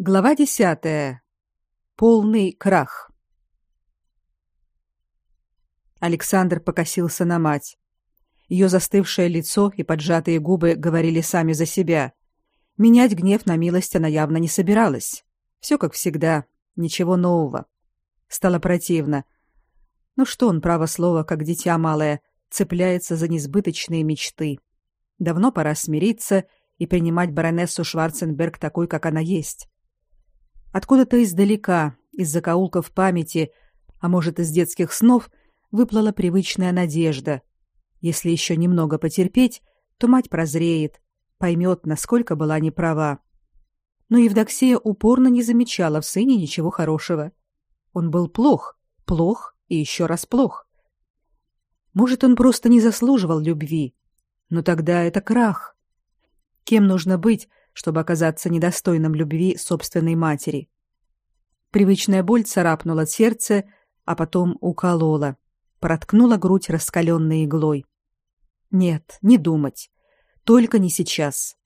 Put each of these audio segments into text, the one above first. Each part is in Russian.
Глава десятая. Полный крах. Александр покосился на мать. Ее застывшее лицо и поджатые губы говорили сами за себя. Менять гнев на милость она явно не собиралась. Все как всегда, ничего нового. Стало противно. Ну что он, право слово, как дитя малое, цепляется за несбыточные мечты. Давно пора смириться и принимать баронессу Шварценберг такой, как она есть. Откуда-то издалека, из закоулков памяти, а может, из детских снов, выплыла привычная надежда. Если еще немного потерпеть, то мать прозреет, поймет, насколько была неправа. Но Евдоксия упорно не замечала в сыне ничего хорошего. Он был плох, плох и еще раз плох. Может, он просто не заслуживал любви. Но тогда это крах. Кем нужно быть, чтобы оказаться недостойным любви собственной матери. Привычная боль царапнула сердце, а потом уколола, проткнула грудь раскаленной иглой. Нет, не думать. Только не сейчас.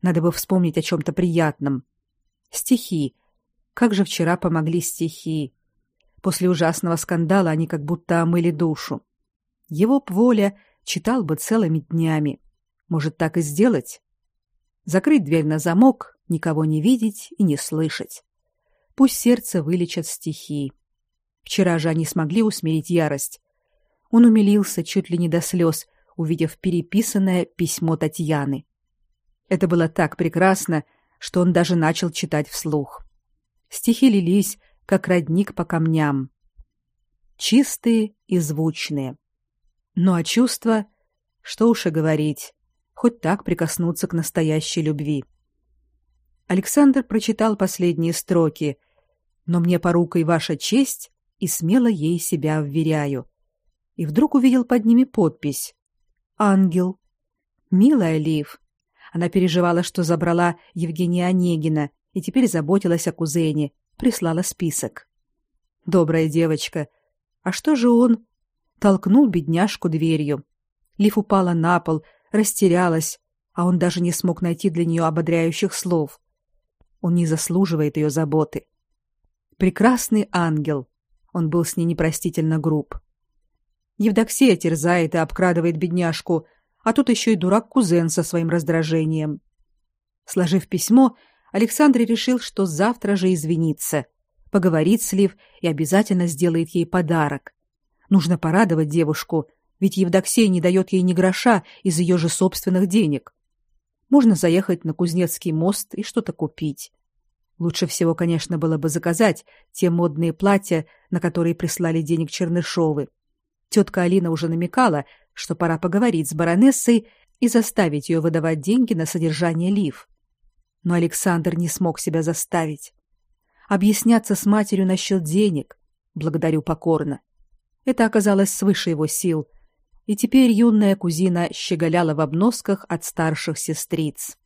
Надо бы вспомнить о чем-то приятном. Стихи. Как же вчера помогли стихи. После ужасного скандала они как будто омыли душу. Его б воля читал бы целыми днями. Может, так и сделать? Закрыть дверь на замок, никого не видеть и не слышать. Пусть сердце вылечат стихи. Вчера же они смогли усмирить ярость. Он умилился чуть ли не до слез, увидев переписанное письмо Татьяны. Это было так прекрасно, что он даже начал читать вслух. Стихи лились, как родник по камням. Чистые и звучные. Ну а чувства, что уж и говорить, хоть так прикоснуться к настоящей любви. Александр прочитал последние строки, но мне порукой ваша честь, и смело ей себя вверяю. И вдруг увидел под ними подпись «Ангел». Милая Лив. Она переживала, что забрала Евгения Онегина и теперь заботилась о кузене, прислала список. Добрая девочка. А что же он? Толкнул бедняжку дверью. Лив упала на пол, растерялась, а он даже не смог найти для нее ободряющих слов. Он не заслуживает ее заботы. Прекрасный ангел. Он был с ней непростительно груб. Евдоксия терзает и обкрадывает бедняжку, а тут еще и дурак-кузен со своим раздражением. Сложив письмо, Александр решил, что завтра же извинится, поговорит с Лив и обязательно сделает ей подарок. Нужно порадовать девушку, ведь Евдоксия не дает ей ни гроша из ее же собственных денег. Можно заехать на Кузнецкий мост и что-то купить. Лучше всего, конечно, было бы заказать те модные платья, на которые прислали денег Чернышовы. Тетка Алина уже намекала, что пора поговорить с баронессой и заставить ее выдавать деньги на содержание Лив. Но Александр не смог себя заставить. Объясняться с матерью насчет денег, благодарю покорно. Это оказалось свыше его сил, и теперь юная кузина щеголяла в обносках от старших сестриц.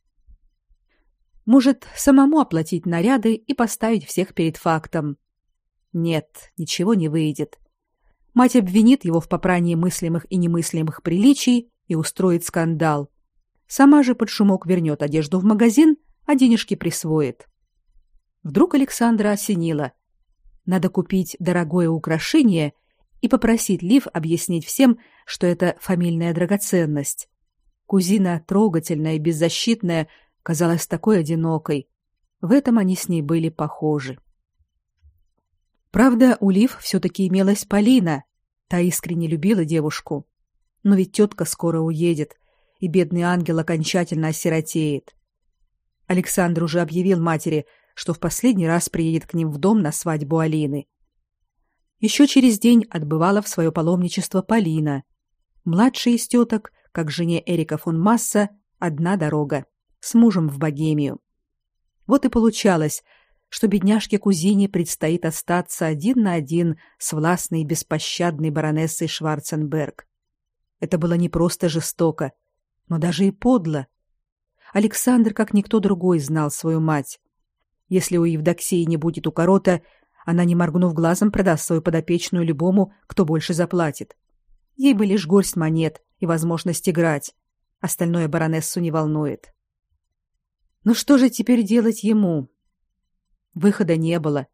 Может, самому оплатить наряды и поставить всех перед фактом. Нет, ничего не выйдет. Мать обвинит его в попрании мыслимых и немыслимых приличий и устроит скандал. Сама же под шумок вернет одежду в магазин, а денежки присвоит. Вдруг Александра осенило. Надо купить дорогое украшение и попросить Лив объяснить всем, что это фамильная драгоценность. Кузина, трогательная и беззащитная, казалась такой одинокой. В этом они с ней были похожи. Правда, у Лив все-таки имелась Полина. Та искренне любила девушку. Но ведь тетка скоро уедет, и бедный ангел окончательно осиротеет. Александр уже объявил матери, что в последний раз приедет к ним в дом на свадьбу Алины. Еще через день отбывала в свое паломничество Полина. Младшая из теток, как жене Эрика фон Масса, одна дорога, с мужем в Богемию. Вот и получалось, что бедняжке-кузине предстоит остаться один на один с властной беспощадной баронессой Шварценберг. Это было не просто жестоко, но даже и подло. Александр, как никто другой, знал свою мать. Если у Евдоксии не будет укорота, она, не моргнув глазом, продаст свою подопечную любому, кто больше заплатит. Ей бы лишь горсть монет и возможность играть. Остальное баронессу не волнует. Но что же теперь делать ему? Выхода не было.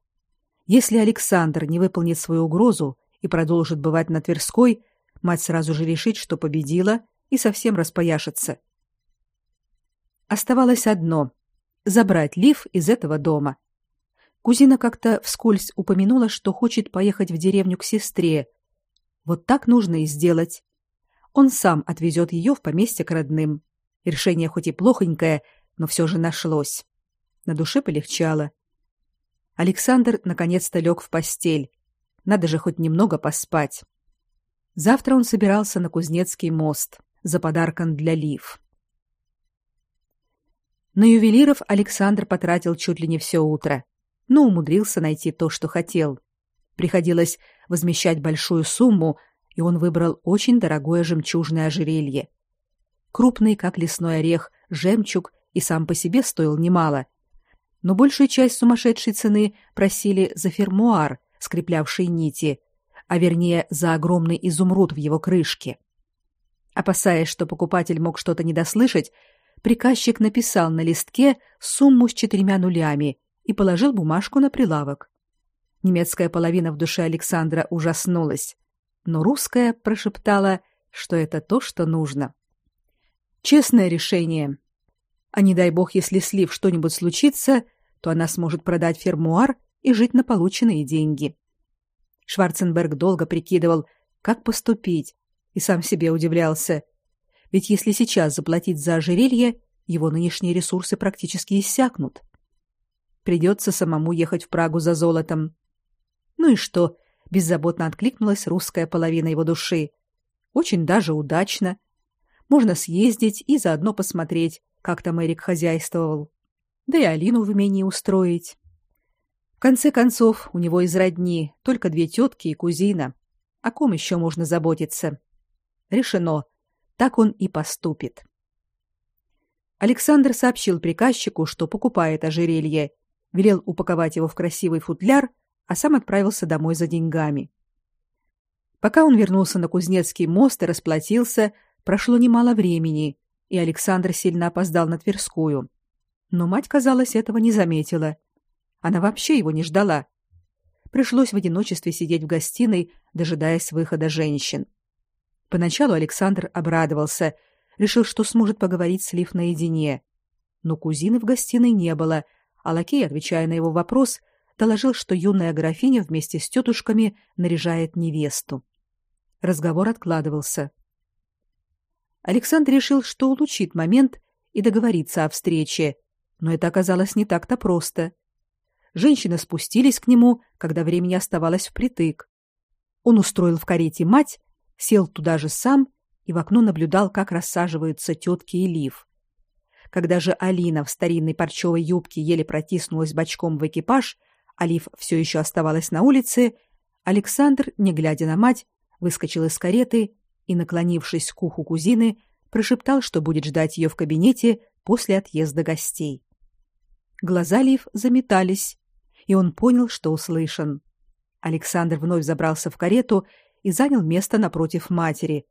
Если Александр не выполнит свою угрозу и продолжит бывать на Тверской, мать сразу же решит, что победила, и совсем распояшется. Оставалось одно — забрать Лив из этого дома. Кузина как-то вскользь упомянула, что хочет поехать в деревню к сестре. Вот так нужно и сделать. Он сам отвезет ее в поместье к родным. Решение хоть и плохонькое, но все же нашлось. На душе полегчало. Александр наконец-то лег в постель. Надо же хоть немного поспать. Завтра он собирался на Кузнецкий мост за подарком для Лив. На ювелиров Александр потратил чуть ли не все утро, но умудрился найти то, что хотел. Приходилось возмещать большую сумму, и он выбрал очень дорогое жемчужное ожерелье. Крупный, как лесной орех, жемчуг и сам по себе стоил немало, но большую часть сумасшедшей цены просили за фермуар, скреплявший нити, а вернее за огромный изумруд в его крышке. Опасаясь, что покупатель мог что-то недослышать, приказчик написал на листке сумму с четырьмя нулями и положил бумажку на прилавок. Немецкая половина в душе Александра ужаснулась, но русская прошептала, что это то, что нужно. Честное решение. А не дай бог, если слив что-нибудь случится, то она сможет продать фермуар и жить на полученные деньги. Шварценберг долго прикидывал, как поступить, и сам себе удивлялся. Ведь если сейчас заплатить за ожерелье, его нынешние ресурсы практически иссякнут. Придется самому ехать в Прагу за золотом. Ну и что? Беззаботно откликнулась русская половина его души. Очень даже удачно. Можно съездить и заодно посмотреть, как там Эрик хозяйствовал. Да и Алину в имении устроить. В конце концов, у него из родни только две тетки и кузина. О ком еще можно заботиться? Решено. Так он и поступит. Александр сообщил приказчику, что покупает ожерелье, велел упаковать его в красивый футляр, а сам отправился домой за деньгами. Пока он вернулся на Кузнецкий мост и расплатился, прошло немало времени, и Александр сильно опоздал на Тверскую. Но мать, казалось, этого не заметила. Она вообще его не ждала. Пришлось в одиночестве сидеть в гостиной, дожидаясь выхода женщин. Поначалу Александр обрадовался, решил, что сможет поговорить с Лив наедине. Но кузины в гостиной не было, а лакей, отвечая на его вопрос, доложил, что юная графиня вместе с тетушками наряжает невесту. Разговор откладывался. Александр решил, что улучшит момент и договориться о встрече, но это оказалось не так-то просто. Женщины спустились к нему, когда времени оставалось впритык. Он устроил в карете мать, сел туда же сам и в окно наблюдал, как рассаживаются тетки и Лив. Когда же Алина в старинной парчевой юбке еле протиснулась бочком в экипаж, а Лив все еще оставалась на улице, Александр, не глядя на мать, выскочил из кареты и, наклонившись к уху кузины, прошептал, что будет ждать ее в кабинете после отъезда гостей. Глаза Лив заметались, и он понял, что услышан. Александр вновь забрался в карету и занял место напротив матери.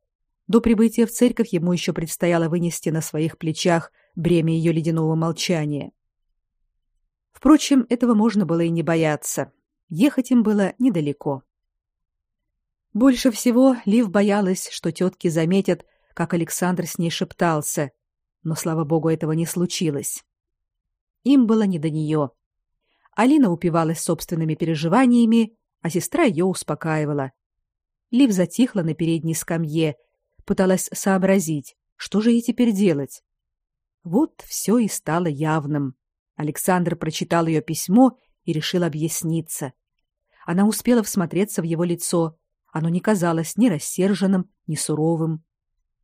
До прибытия в церковь ему еще предстояло вынести на своих плечах бремя ее ледяного молчания. Впрочем, этого можно было и не бояться. Ехать им было недалеко. Больше всего Лив боялась, что тетки заметят, как Александр с ней шептался, но, слава богу, этого не случилось. Им было не до нее. Алина упивалась собственными переживаниями, а сестра ее успокаивала. Лив затихла на передней скамье, пыталась сообразить, что же ей теперь делать. Вот все и стало явным. Александр прочитал ее письмо и решил объясниться. Она успела всмотреться в его лицо. Оно не казалось ни рассерженным, ни суровым.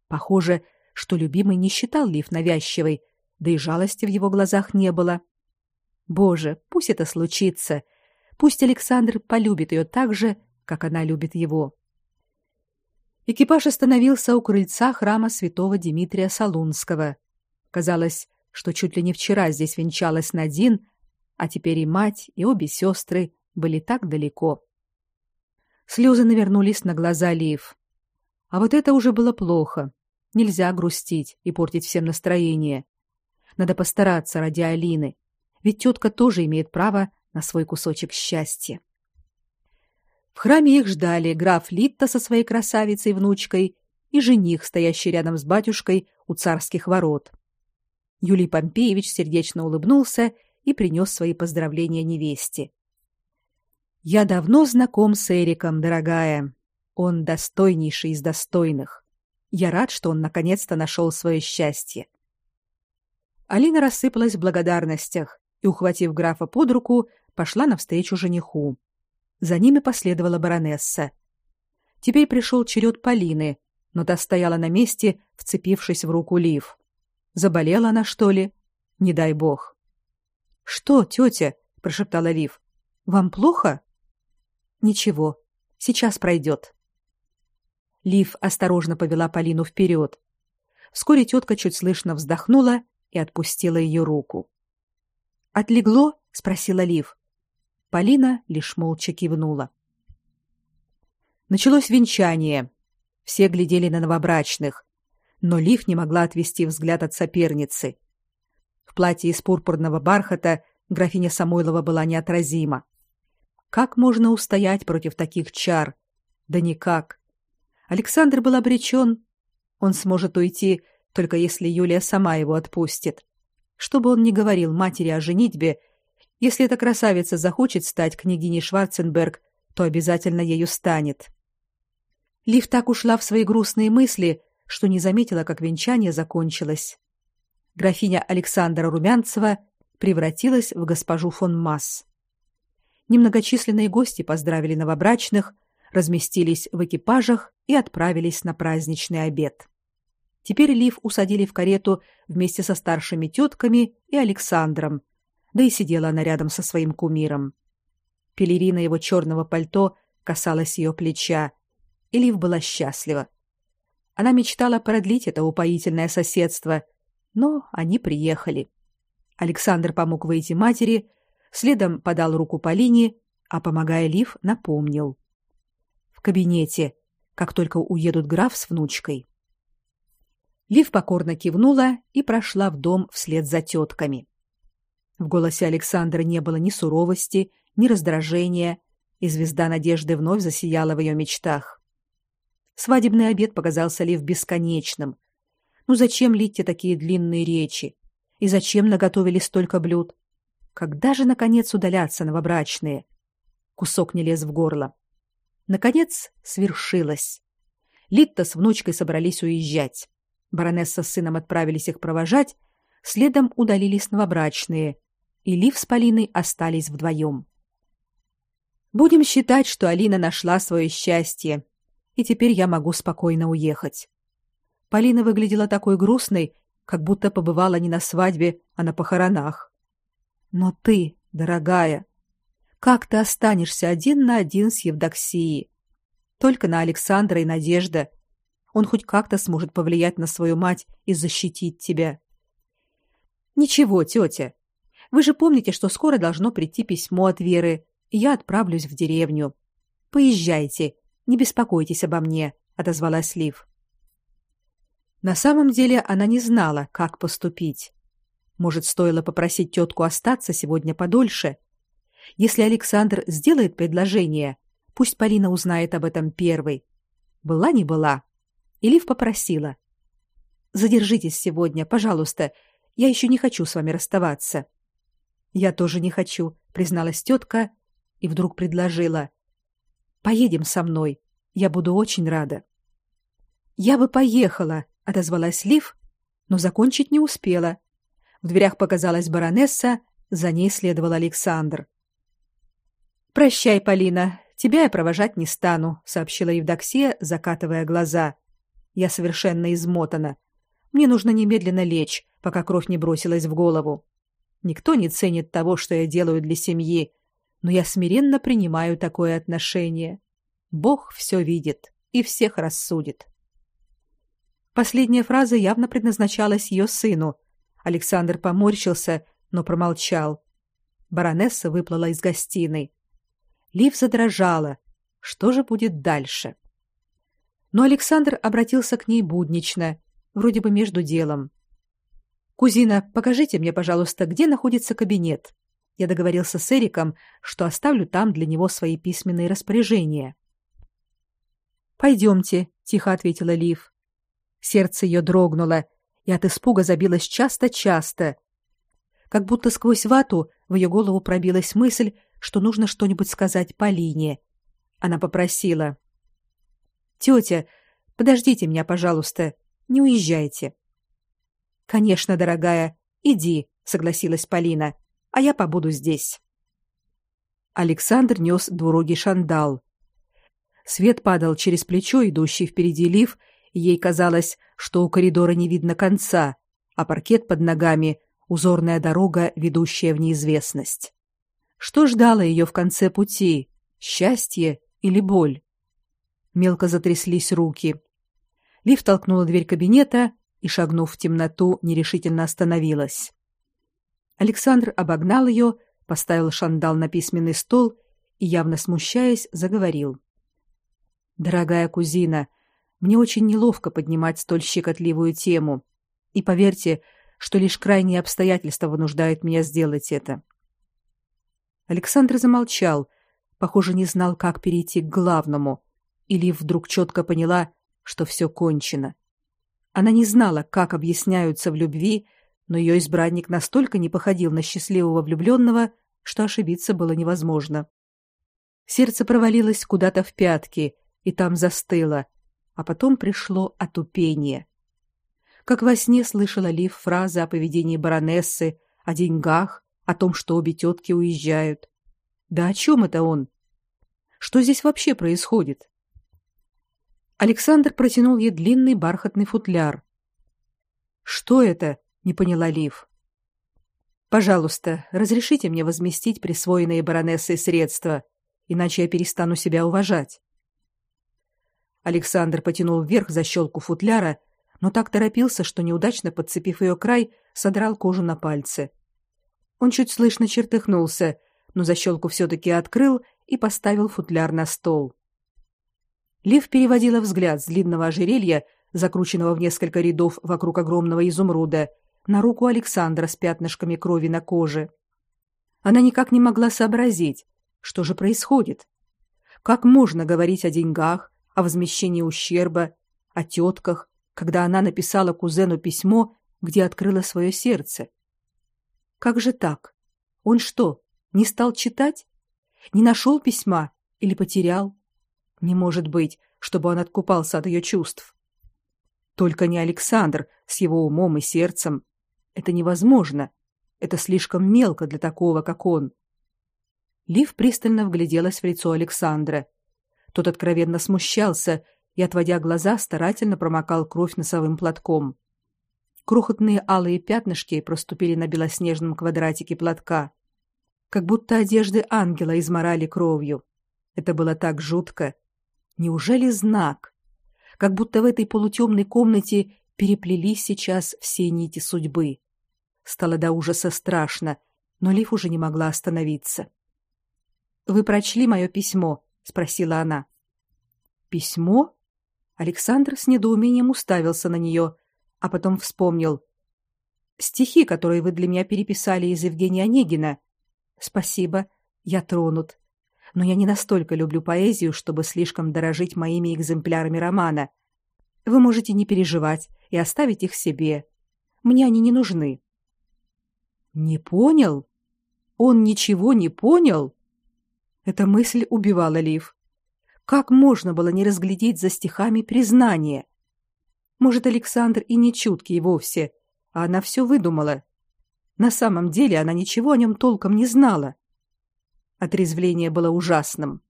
Похоже, что любимый не считал Лив навязчивой, да и жалости в его глазах не было. Боже, пусть это случится. Пусть Александр полюбит ее так же, как она любит его. Экипаж остановился у крыльца храма святого Дмитрия Солунского. Казалось, что чуть ли не вчера здесь венчалась Надин, а теперь и мать, и обе сестры были так далеко. Слезы навернулись на глаза Лив. А вот это уже было плохо. Нельзя грустить и портить всем настроение. Надо постараться ради Алины, ведь тетка тоже имеет право на свой кусочек счастья. В храме их ждали граф Литта со своей красавицей-внучкой и жених, стоящий рядом с батюшкой у царских ворот. Юлий Помпеевич сердечно улыбнулся и принес свои поздравления невесте. Я давно знаком с Эриком, дорогая. Он достойнейший из достойных. Я рад, что он наконец-то нашел свое счастье. Алина рассыпалась в благодарностях и, ухватив графа под руку, пошла навстречу жениху. За ними последовала баронесса. Теперь пришел черед Полины, но та стояла на месте, вцепившись в руку Лив. Заболела она, что ли? Не дай бог. Что, тетя? прошептала Лив. Вам плохо? Ничего, сейчас пройдет. Лив осторожно повела Полину вперед. Вскоре тетка чуть слышно вздохнула и отпустила ее руку. Отлегло? спросила Лив. Полина лишь молча кивнула. Началось венчание. Все глядели на новобрачных, но Лив не могла отвести взгляд от соперницы. В платье из пурпурного бархата графиня Самойлова была неотразима. Как можно устоять против таких чар? Да никак. Александр был обречен. Он сможет уйти, только если Юлия сама его отпустит. Что бы он ни говорил матери о женитьбе, если эта красавица захочет стать княгиней Шварценберг, то обязательно ею станет. Лив так ушла в свои грустные мысли, что не заметила, как венчание закончилось. Графиня Александра Румянцева превратилась в госпожу фон Масс. Немногочисленные гости поздравили новобрачных, разместились в экипажах и отправились на праздничный обед. Теперь Лив усадили в карету вместе со старшими тетками и Александром, да и сидела она рядом со своим кумиром. Пелерина его черного пальто касалась ее плеча, и Лив была счастлива. Она мечтала продлить это упоительное соседство, но они приехали. Александр помог выйти матери, следом подал руку Полине, а помогая Лив, напомнил: в кабинете, как только уедут граф с внучкой. Лив покорно кивнула и прошла в дом вслед за тетками. В голосе Александра не было ни суровости, ни раздражения, и звезда надежды вновь засияла в ее мечтах. Свадебный обед показался Лив бесконечным. Ну зачем Литте такие длинные речи? И зачем наготовили столько блюд? Когда же наконец удалятся новобрачные? Кусок не лез в горло. Наконец свершилось. Литта с внучкой собрались уезжать. Баронесса с сыном отправились их провожать, следом удалились новобрачные, и Лив с Полиной остались вдвоем. Будем считать, что Алина нашла свое счастье, и теперь я могу спокойно уехать. Полина выглядела такой грустной, как будто побывала не на свадьбе, а на похоронах. Но ты, дорогая, как ты останешься один на один с Евдоксией? Только на Александра и Надежда. Он хоть как-то сможет повлиять на свою мать и защитить тебя. Ничего, тетя, вы же помните, что скоро должно прийти письмо от Веры, и я отправлюсь в деревню. Поезжайте, не беспокойтесь обо мне, отозвалась Лив. На самом деле она не знала, как поступить. Может, стоило попросить тетку остаться сегодня подольше. Если Александр сделает предложение, пусть Полина узнает об этом первой. Была не была. И Лив попросила: "Задержитесь сегодня, пожалуйста. Я еще не хочу с вами расставаться". Я тоже не хочу, призналась тетка и вдруг предложила: "Поедем со мной. Я буду очень рада". Я бы поехала, отозвалась Лив, но закончить не успела. В дверях показалась баронесса, за ней следовал Александр. Прощай, Полина, тебя я провожать не стану, сообщила Евдоксия, закатывая глаза. Я совершенно измотана. Мне нужно немедленно лечь, пока кровь не бросилась в голову. Никто не ценит того, что я делаю для семьи, но я смиренно принимаю такое отношение. Бог все видит и всех рассудит. Последняя фраза явно предназначалась ее сыну. Александр поморщился, но промолчал. Баронесса выплыла из гостиной. Лив задрожала. Что же будет дальше? Но Александр обратился к ней буднично, вроде бы между делом. Кузина, покажите мне, пожалуйста, где находится кабинет. Я договорился с Эриком, что оставлю там для него свои письменные распоряжения. Пойдемте, тихо ответила Лив. Сердце ее дрогнуло, и от испуга забилось часто-часто. Как будто сквозь вату в ее голову пробилась мысль, что нужно что-нибудь сказать Полине. Она попросила: «Тетя, подождите меня, пожалуйста, не уезжайте». «Конечно, дорогая, иди», — согласилась Полина, — «а я побуду здесь». Александр нес двурогий шандал. Свет падал через плечо, идущий впереди лиф, и ей казалось, что у коридора не видно конца, а паркет под ногами — узорная дорога, ведущая в неизвестность. Что ждало ее в конце пути? Счастье или боль? Мелко затряслись руки. Лив толкнула дверь кабинета и, шагнув в темноту, нерешительно остановилась. Александр обогнал ее, поставил шандал на письменный стол и, явно смущаясь, заговорил. «Дорогая кузина, мне очень неловко поднимать столь щекотливую тему. И поверьте, что лишь крайние обстоятельства вынуждают меня сделать это. Александр замолчал, похоже, не знал, как перейти к главному, или вдруг четко поняла, что все кончено. Она не знала, как объясняются в любви, но ее избранник настолько не походил на счастливого влюбленного, что ошибиться было невозможно. Сердце провалилось куда-то в пятки и там застыло, а потом пришло отупение. Как во сне слышала Лив фразы о поведении баронессы, о деньгах, о том, что обе тетки уезжают. Да о чем это он? Что здесь вообще происходит? Александр протянул ей длинный бархатный футляр. Что это? Не поняла Лив. Пожалуйста, разрешите мне возместить присвоенные баронессой средства, иначе я перестану себя уважать. Александр потянул вверх защелку футляра, но так торопился, что неудачно подцепив ее край, содрал кожу на пальце. Он чуть слышно чертыхнулся, но защелку все-таки открыл и поставил футляр на стол. Лив переводила взгляд с длинного ожерелья, закрученного в несколько рядов вокруг огромного изумруда, на руку Александра с пятнышками крови на коже. Она никак не могла сообразить, что же происходит. Как можно говорить о деньгах, о возмещении ущерба, о тетках, когда она написала кузену письмо, где открыла свое сердце? Как же так? Он что, не стал читать? Не нашел письма или потерял? Не может быть, чтобы он откупался от ее чувств. Только не Александр с его умом и сердцем. Это невозможно. Это слишком мелко для такого, как он. Лив пристально вгляделась в лицо Александра. Тот откровенно смущался и, отводя глаза, старательно промокал кровь носовым платком. Крохотные алые пятнышки проступили на белоснежном квадратике платка, как будто одежды ангела изморали кровью. Это было так жутко. Неужели знак? Как будто в этой полутемной комнате переплелись сейчас все нити судьбы. Стало до ужаса страшно, но Лив уже не могла остановиться. Вы прочли мое письмо? спросила она. Письмо? Александр с недоумением уставился на нее, а потом вспомнил. Стихи, которые вы для меня переписали из Евгения Онегина. Спасибо, я тронут. Но я не настолько люблю поэзию, чтобы слишком дорожить моими экземплярами романа. Вы можете не переживать и оставить их себе. Мне они не нужны. Не понял? Он ничего не понял? Эта мысль убивала Лив. Как можно было не разглядеть за стихами признание? Может, Александр и не чуткий вовсе, а она все выдумала. На самом деле она ничего о нем толком не знала. Отрезвление было ужасным.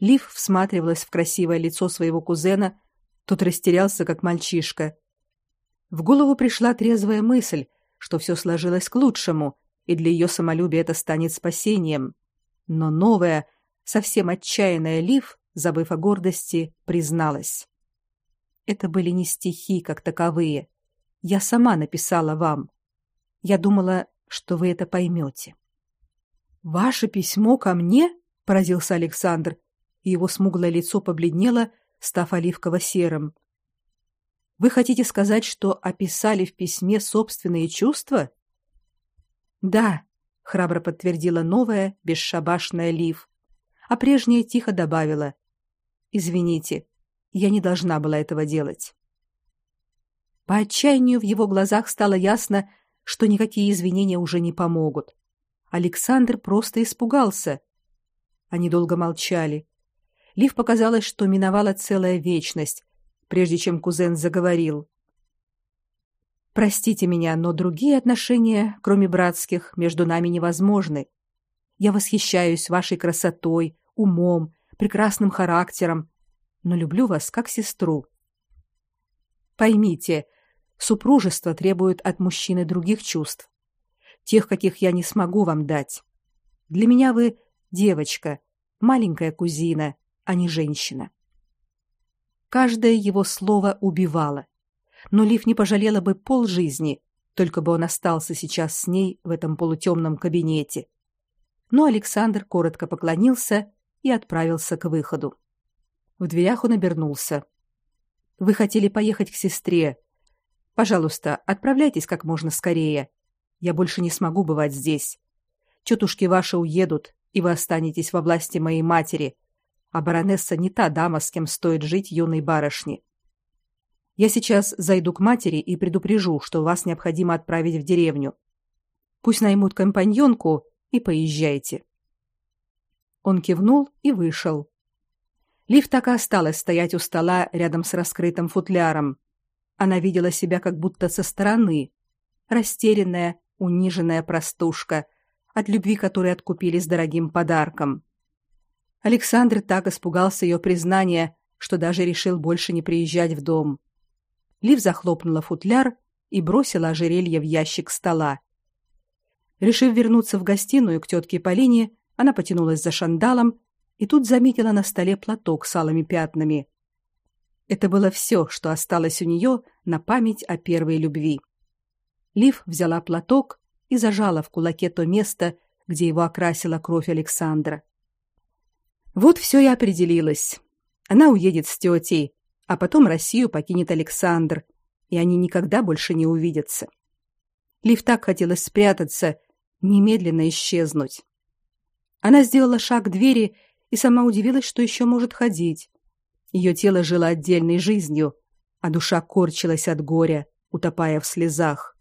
Лив всматривалась в красивое лицо своего кузена, тот растерялся, как мальчишка. В голову пришла трезвая мысль, что все сложилось к лучшему, и для ее самолюбия это станет спасением. Но новая, совсем отчаянная Лив, забыв о гордости, призналась. Это были не стихи как таковые. Я сама написала вам. Я думала, что вы это поймете. Ваше письмо ко мне? поразился Александр, и его смуглое лицо побледнело, став оливково-серым. Вы хотите сказать, что описали в письме собственные чувства? Да, храбро подтвердила новая, бесшабашная Лив, а прежняя тихо добавила: Извините, я не должна была этого делать. По отчаянию в его глазах стало ясно, что никакие извинения уже не помогут. Александр просто испугался. Они долго молчали. Лив показалось, что миновала целая вечность, прежде чем кузен заговорил. Простите меня, но другие отношения, кроме братских, между нами невозможны. Я восхищаюсь вашей красотой, умом, прекрасным характером, но люблю вас как сестру. Поймите, супружество требует от мужчины других чувств, тех, каких я не смогу вам дать. Для меня вы девочка, маленькая кузина, а не женщина. Каждое его слово убивало но Лив не пожалела бы полжизни, только бы он остался сейчас с ней в этом полутемном кабинете. Но Александр коротко поклонился и отправился к выходу. В дверях он обернулся. Вы хотели поехать к сестре. Пожалуйста, отправляйтесь как можно скорее. Я больше не смогу бывать здесь. Тетушки ваши уедут, и вы останетесь во власти моей матери. А баронесса не та дама, с кем стоит жить юной барышне. Я сейчас зайду к матери и предупрежу, что вас необходимо отправить в деревню. Пусть наймут компаньонку и поезжайте. Он кивнул и вышел. Лив так и осталась стоять у стола рядом с раскрытым футляром. Она видела себя как будто со стороны, растерянная, униженная простушка, от любви которой откупили с дорогим подарком. Александр так испугался ее признания, что даже решил больше не приезжать в дом. Лив захлопнула футляр и бросила ожерелье в ящик стола. Решив вернуться в гостиную к тетке Полине, она потянулась за шандалом и тут заметила на столе платок с алыми пятнами. Это было все, что осталось у нее на память о первой любви. Лив взяла платок и зажала в кулаке то место, где его окрасила кровь Александра. Вот все и определилось. Она уедет с тетей, а потом Россию покинет Александр, и они никогда больше не увидятся. Лив так хотелось спрятаться, немедленно исчезнуть. Она сделала шаг к двери и сама удивилась, что еще может ходить. Ее тело жило отдельной жизнью, а душа корчилась от горя, утопая в слезах.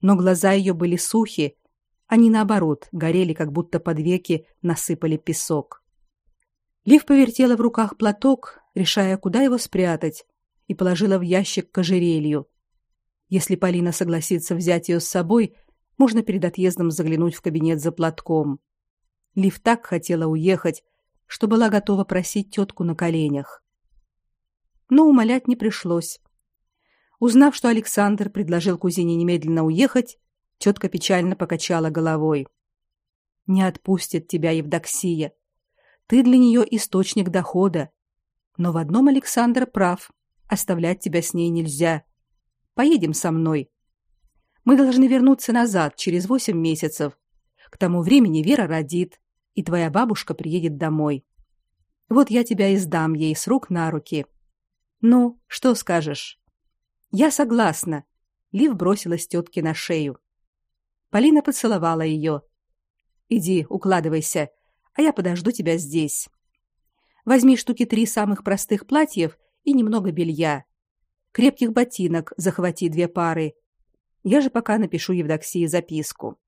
Но глаза ее были сухи, они наоборот горели, как будто под веки насыпали песок. Лив повертела в руках платок, решая, куда его спрятать, и положила в ящик к ожерелью. Если Полина согласится взять ее с собой, можно перед отъездом заглянуть в кабинет за платком. Лив так хотела уехать, что была готова просить тетку на коленях. Но умолять не пришлось. Узнав, что Александр предложил кузине немедленно уехать, тетка печально покачала головой. Не отпустит тебя Евдоксия. Ты для нее источник дохода. Но в одном Александр прав. Оставлять тебя с ней нельзя. Поедем со мной. Мы должны вернуться назад через восемь месяцев. К тому времени Вера родит, и твоя бабушка приедет домой. Вот я тебя и сдам ей с рук на руки. Ну, что скажешь? Я согласна. Лив бросилась тетке на шею. Полина поцеловала ее. Иди, укладывайся а я подожду тебя здесь. Возьми штуки три самых простых платьев и немного белья. Крепких ботинок захвати две пары. Я же пока напишу Евдоксии записку.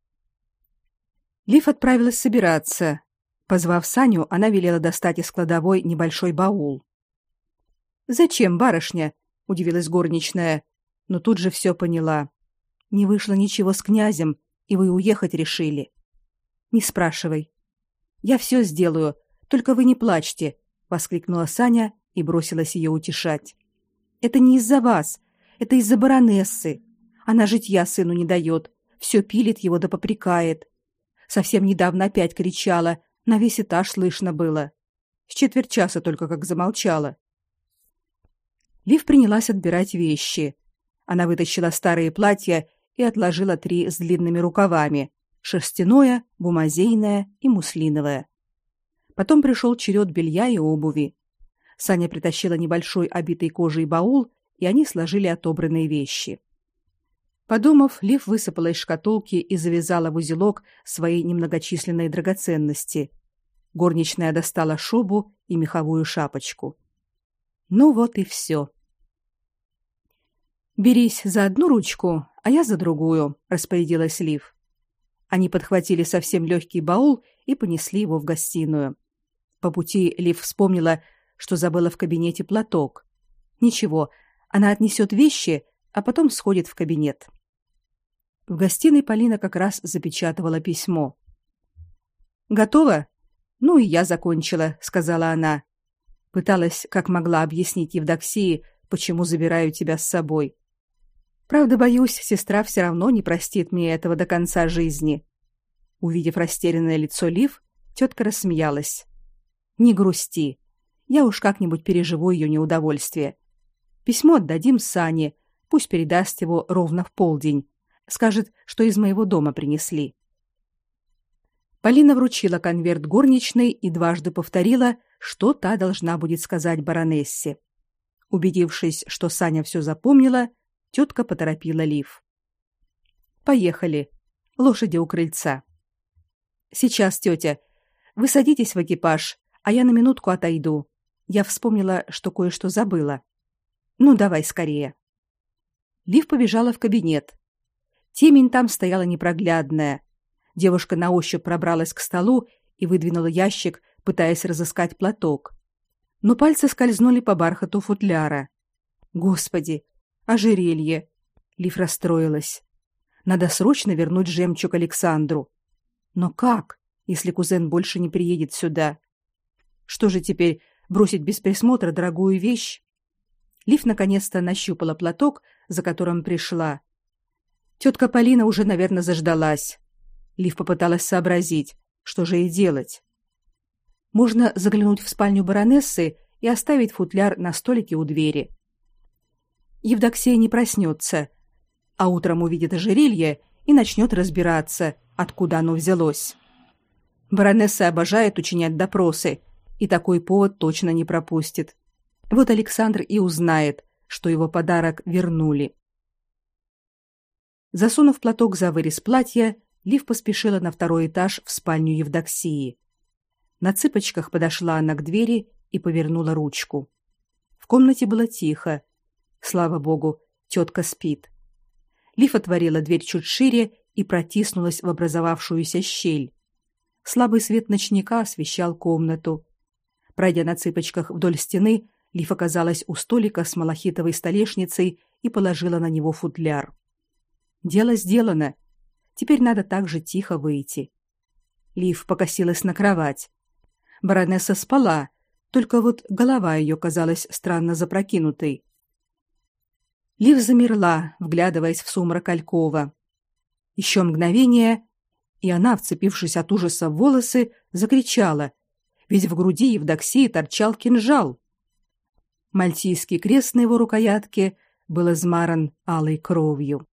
Лив отправилась собираться. Позвав Саню, она велела достать из кладовой небольшой баул. «Зачем, барышня?» — удивилась горничная, но тут же все поняла. «Не вышло ничего с князем, и вы уехать решили». «Не спрашивай. Я все сделаю, только вы не плачьте, воскликнула Саня и бросилась ее утешать. Это не из-за вас, это из-за баронессы. Она житья сыну не дает, все пилит его да попрекает. Совсем недавно опять кричала, на весь этаж слышно было. С четверть часа только как замолчала. Лив принялась отбирать вещи. Она вытащила старые платья и отложила три с длинными рукавами, шерстяное, бумазейное и муслиновое. Потом пришел черед белья и обуви. Саня притащила небольшой обитый кожей баул, и они сложили отобранные вещи. Подумав, Лив высыпала из шкатулки и завязала в узелок свои немногочисленные драгоценности. Горничная достала шубу и меховую шапочку. Ну вот и все. Берись за одну ручку, а я за другую, распорядилась Лив. Они подхватили совсем легкий баул и понесли его в гостиную. По пути Лив вспомнила, что забыла в кабинете платок. Ничего, она отнесет вещи, а потом сходит в кабинет. В гостиной Полина как раз запечатывала письмо. Готово? Ну и я закончила, сказала она. Пыталась, как могла, объяснить Евдоксии, почему забираю тебя с собой. Правда, боюсь, сестра все равно не простит мне этого до конца жизни. Увидев растерянное лицо Лив, тетка рассмеялась. Не грусти. Я уж как-нибудь переживу ее неудовольствие. Письмо отдадим Сане, пусть передаст его ровно в полдень скажет, что из моего дома принесли. Полина вручила конверт горничной и дважды повторила, что та должна будет сказать баронессе. Убедившись, что Саня все запомнила, тетка поторопила Лив. Поехали. Лошади у крыльца. Сейчас, тетя. Вы садитесь в экипаж, а я на минутку отойду. Я вспомнила, что кое-что забыла. Ну, давай скорее. Лив побежала в кабинет, Темень там стояла непроглядная. Девушка на ощупь пробралась к столу и выдвинула ящик, пытаясь разыскать платок. Но пальцы скользнули по бархату футляра. Господи, ожерелье. Лиф расстроилась. Надо срочно вернуть жемчуг Александру. Но как, если кузен больше не приедет сюда? Что же теперь, бросить без присмотра дорогую вещь? Лиф наконец-то нащупала платок, за которым пришла, Тетка Полина уже, наверное, заждалась. Лив попыталась сообразить, что же ей делать. Можно заглянуть в спальню баронессы и оставить футляр на столике у двери. Евдоксия не проснется, а утром увидит ожерелье и начнет разбираться, откуда оно взялось. Баронесса обожает учинять допросы, и такой повод точно не пропустит. Вот Александр и узнает, что его подарок вернули. Засунув платок за вырез платья, Лив поспешила на второй этаж в спальню Евдоксии. На цыпочках подошла она к двери и повернула ручку. В комнате было тихо. Слава богу, тетка спит. Лив отворила дверь чуть шире и протиснулась в образовавшуюся щель. Слабый свет ночника освещал комнату. Пройдя на цыпочках вдоль стены, Лив оказалась у столика с малахитовой столешницей и положила на него футляр. Дело сделано. Теперь надо так же тихо выйти. Лив покосилась на кровать. Баронесса спала, только вот голова ее казалась странно запрокинутой. Лив замерла, вглядываясь в сумрак алькова. Еще мгновение, и она, вцепившись от ужаса в волосы, закричала, ведь в груди Евдоксии торчал кинжал. Мальтийский крест на его рукоятке был измаран алой кровью.